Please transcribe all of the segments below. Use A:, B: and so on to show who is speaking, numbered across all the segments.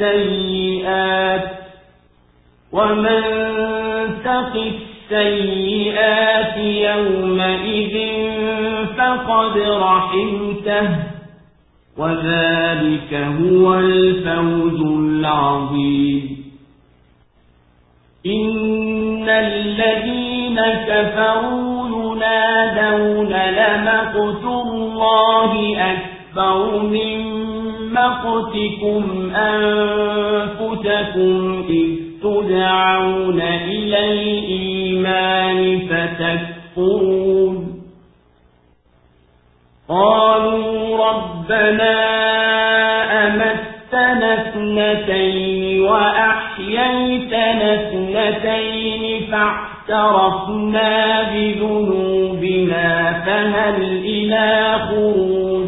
A: السيئات ومن تق السيئات يومئذ فقد رحمته وذلك هو الفوز العظيم. إن الذين كفروا ينادون لمقت الله أكبر من مقتكم أنفسكم إذ تدعون إلى الإيمان فتكفرون. قالوا ربنا أمتنا اثنتين وأحييتنا اثنتين فاعترفنا بذنوبنا فهل إلى خروج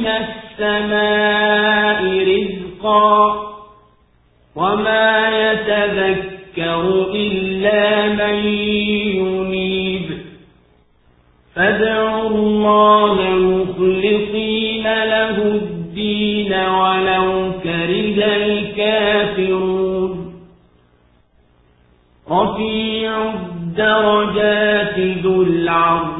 A: من السماء رزقا وما يتذكر إلا من ينيب. فادعوا الله مخلصين له الدين ولو كره الكافرون. رفيع الدرجات ذو العرش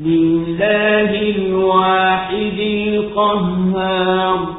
A: لله الواحد القهار.